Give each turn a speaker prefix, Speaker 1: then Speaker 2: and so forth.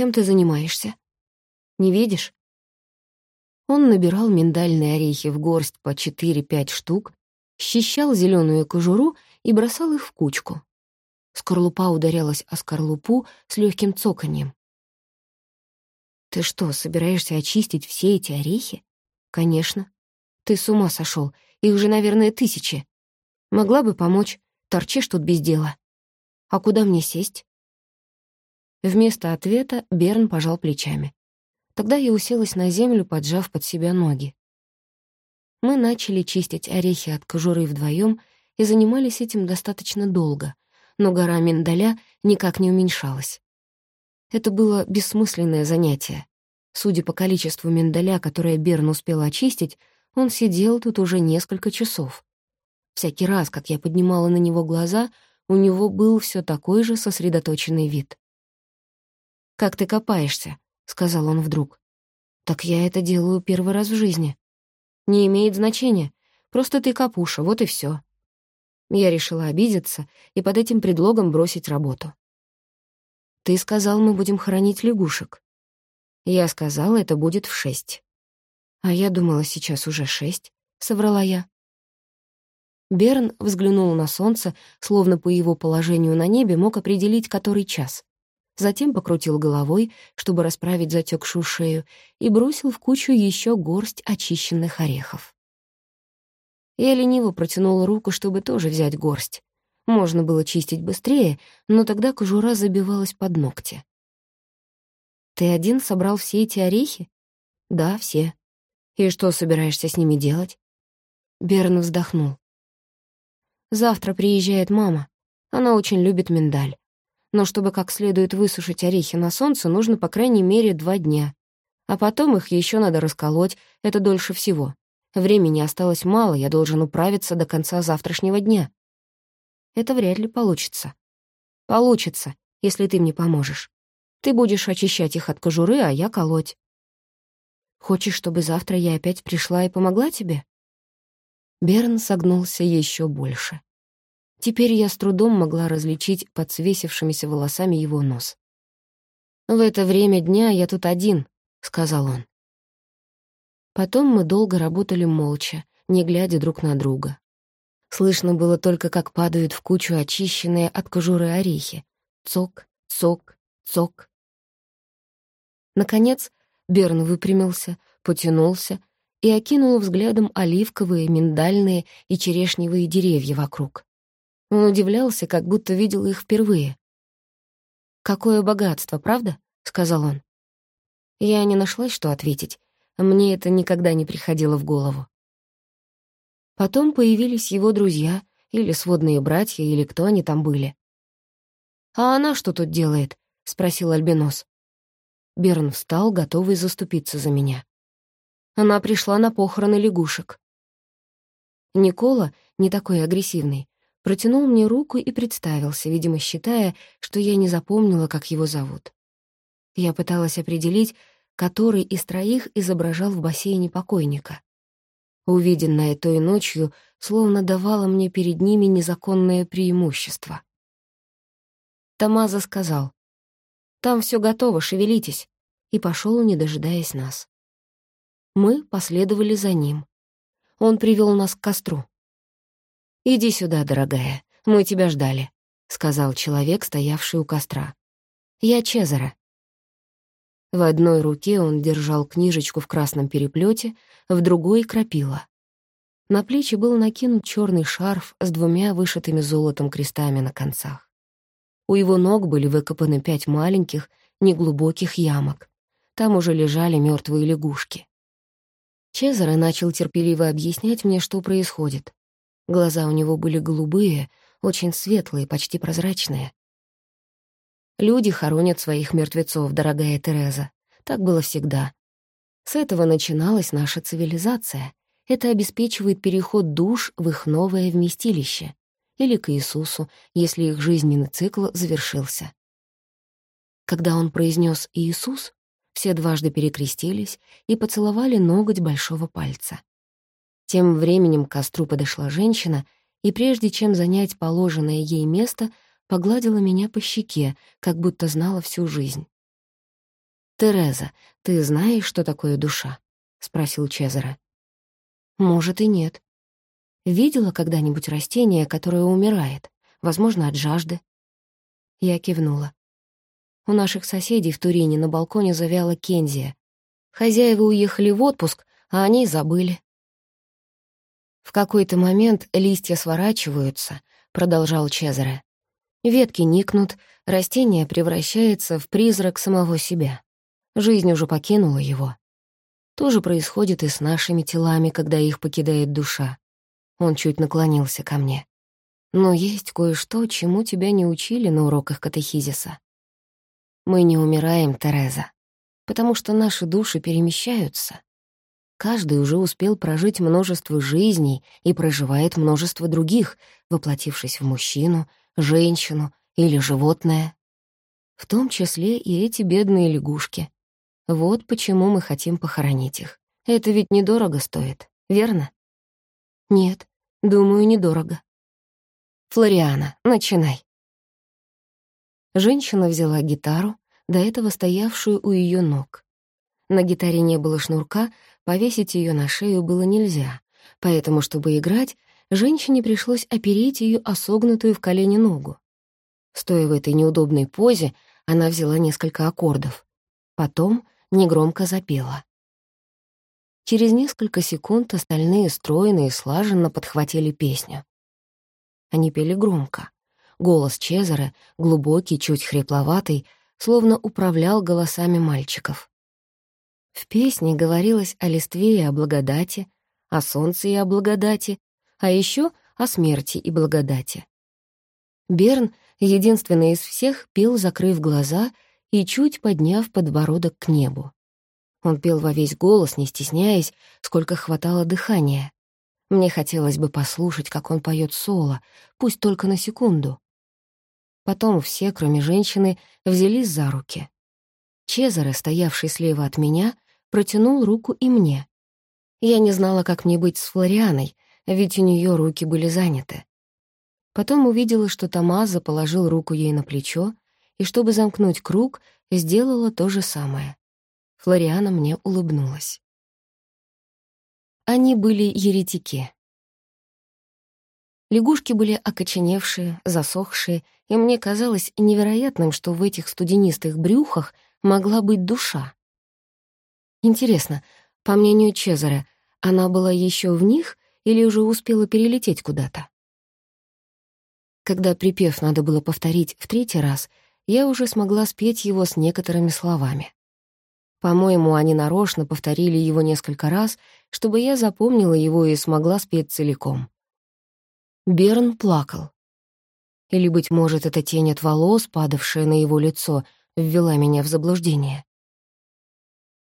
Speaker 1: чем ты занимаешься? Не видишь?» Он набирал миндальные орехи в горсть по 4-5 штук, счищал зеленую кожуру и бросал их в кучку. Скорлупа ударялась о скорлупу с легким цоканьем. «Ты что, собираешься очистить все эти орехи?» «Конечно. Ты с ума сошел. Их же, наверное, тысячи. Могла бы помочь. Торчишь тут без дела. А куда мне сесть?» Вместо ответа Берн пожал плечами. Тогда я уселась на землю, поджав под себя ноги. Мы начали чистить орехи от кожуры вдвоем и занимались этим достаточно долго, но гора миндаля никак не уменьшалась. Это было бессмысленное занятие. Судя по количеству миндаля, которое Берн успел очистить, он сидел тут уже несколько часов. Всякий раз, как я поднимала на него глаза, у него был все такой же сосредоточенный вид. «Как ты копаешься?» — сказал он вдруг. «Так я это делаю первый раз в жизни. Не имеет значения. Просто ты капуша, вот и все. Я решила обидеться и под этим предлогом бросить работу. «Ты сказал, мы будем хоронить лягушек». Я сказала, это будет в шесть. «А я думала, сейчас уже шесть», — соврала я. Берн взглянул на солнце, словно по его положению на небе мог определить, который час. Затем покрутил головой, чтобы расправить затекшую шею, и бросил в кучу еще горсть очищенных орехов. Я лениво протянула руку, чтобы тоже взять горсть. Можно было чистить быстрее, но тогда кожура забивалась под ногти. «Ты один собрал все эти орехи?» «Да, все. И что собираешься с ними делать?» Берн вздохнул. «Завтра приезжает мама. Она очень любит миндаль но чтобы как следует высушить орехи на солнце, нужно по крайней мере два дня. А потом их еще надо расколоть, это дольше всего. Времени осталось мало, я должен управиться до конца завтрашнего дня. Это вряд ли получится. Получится, если ты мне поможешь. Ты будешь очищать их от кожуры, а я колоть. Хочешь, чтобы завтра я опять пришла и помогла тебе?» Берн согнулся еще больше. Теперь я с трудом могла различить под свесившимися волосами его нос. «В это время дня я тут один», — сказал он. Потом мы долго работали молча, не глядя друг на друга. Слышно было только, как падают в кучу очищенные от кожуры орехи. Цок, цок, цок. Наконец Берн выпрямился, потянулся и окинул взглядом оливковые, миндальные и черешневые деревья вокруг. Он удивлялся, как будто видел их впервые. «Какое богатство, правда?» — сказал он. Я не нашлась, что ответить. Мне это никогда не приходило в голову. Потом появились его друзья, или сводные братья, или кто они там были. «А она что тут делает?» — спросил Альбинос. Берн встал, готовый заступиться за меня. Она пришла на похороны лягушек. Никола, не такой агрессивный, протянул мне руку и представился, видимо, считая, что я не запомнила, как его зовут. Я пыталась определить, который из троих изображал в бассейне покойника. Увиденное той ночью словно давало мне перед ними незаконное преимущество. Тамаза сказал, «Там все готово, шевелитесь», и пошел, не дожидаясь нас. Мы последовали за ним. Он привел нас к костру. «Иди сюда, дорогая, мы тебя ждали», — сказал человек, стоявший у костра. «Я Чезаро». В одной руке он держал книжечку в красном переплете, в другой — крапила. На плечи был накинут черный шарф с двумя вышитыми золотом крестами на концах. У его ног были выкопаны пять маленьких, неглубоких ямок. Там уже лежали мертвые лягушки. Чезаро начал терпеливо объяснять мне, что происходит. Глаза у него были голубые, очень светлые, почти прозрачные. Люди хоронят своих мертвецов, дорогая Тереза. Так было всегда. С этого начиналась наша цивилизация. Это обеспечивает переход душ в их новое вместилище. Или к Иисусу, если их жизненный цикл завершился. Когда он произнес «Иисус», все дважды перекрестились и поцеловали ноготь большого пальца. Тем временем к костру подошла женщина и, прежде чем занять положенное ей место, погладила меня по щеке, как будто знала всю жизнь. «Тереза, ты знаешь, что такое душа?» — спросил Чезаре. «Может, и нет. Видела когда-нибудь растение, которое умирает, возможно, от жажды?» Я кивнула. У наших соседей в Турине на балконе завяла кензия. Хозяева уехали в отпуск, а они забыли. В какой-то момент листья сворачиваются, продолжал Чезаре. Ветки никнут, растение превращается в призрак самого себя. Жизнь уже покинула его. То же происходит и с нашими телами, когда их покидает душа. Он чуть наклонился ко мне. Но есть кое-что, чему тебя не учили на уроках катехизиса. Мы не умираем, Тереза, потому что наши души перемещаются. Каждый уже успел прожить множество жизней и проживает множество других, воплотившись в мужчину, женщину или животное. В том числе и эти бедные лягушки. Вот почему мы хотим похоронить их. Это ведь недорого стоит, верно? Нет, думаю, недорого. Флориана, начинай. Женщина взяла гитару, до этого стоявшую у ее ног. На гитаре не было шнурка, Повесить ее на шею было нельзя, поэтому, чтобы играть, женщине пришлось опереть ее осогнутую в колени ногу. Стоя в этой неудобной позе, она взяла несколько аккордов. Потом негромко запела. Через несколько секунд остальные стройно и слаженно подхватили песню. Они пели громко. Голос Чезаре, глубокий, чуть хрипловатый, словно управлял голосами мальчиков. В песне говорилось о листве и о благодати, о солнце и о благодати, а еще о смерти и благодати. Берн, единственный из всех, пел, закрыв глаза и чуть подняв подбородок к небу. Он пел во весь голос, не стесняясь, сколько хватало дыхания. Мне хотелось бы послушать, как он поет соло, пусть только на секунду. Потом все, кроме женщины, взялись за руки. Чезаре, стоявший слева от меня, протянул руку и мне. Я не знала, как мне быть с Флорианой, ведь у нее руки были заняты. Потом увидела, что Томазо положил руку ей на плечо, и, чтобы замкнуть круг, сделала то же самое. Флориана мне улыбнулась. Они были еретики. Лягушки были окоченевшие, засохшие, и мне казалось невероятным, что в этих студенистых брюхах могла быть душа. Интересно, по мнению Чезаре, она была еще в них или уже успела перелететь куда-то? Когда припев надо было повторить в третий раз, я уже смогла спеть его с некоторыми словами. По-моему, они нарочно повторили его несколько раз, чтобы я запомнила его и смогла спеть целиком. Берн плакал. Или, быть может, эта тень от волос, падавшая на его лицо, ввела меня в заблуждение.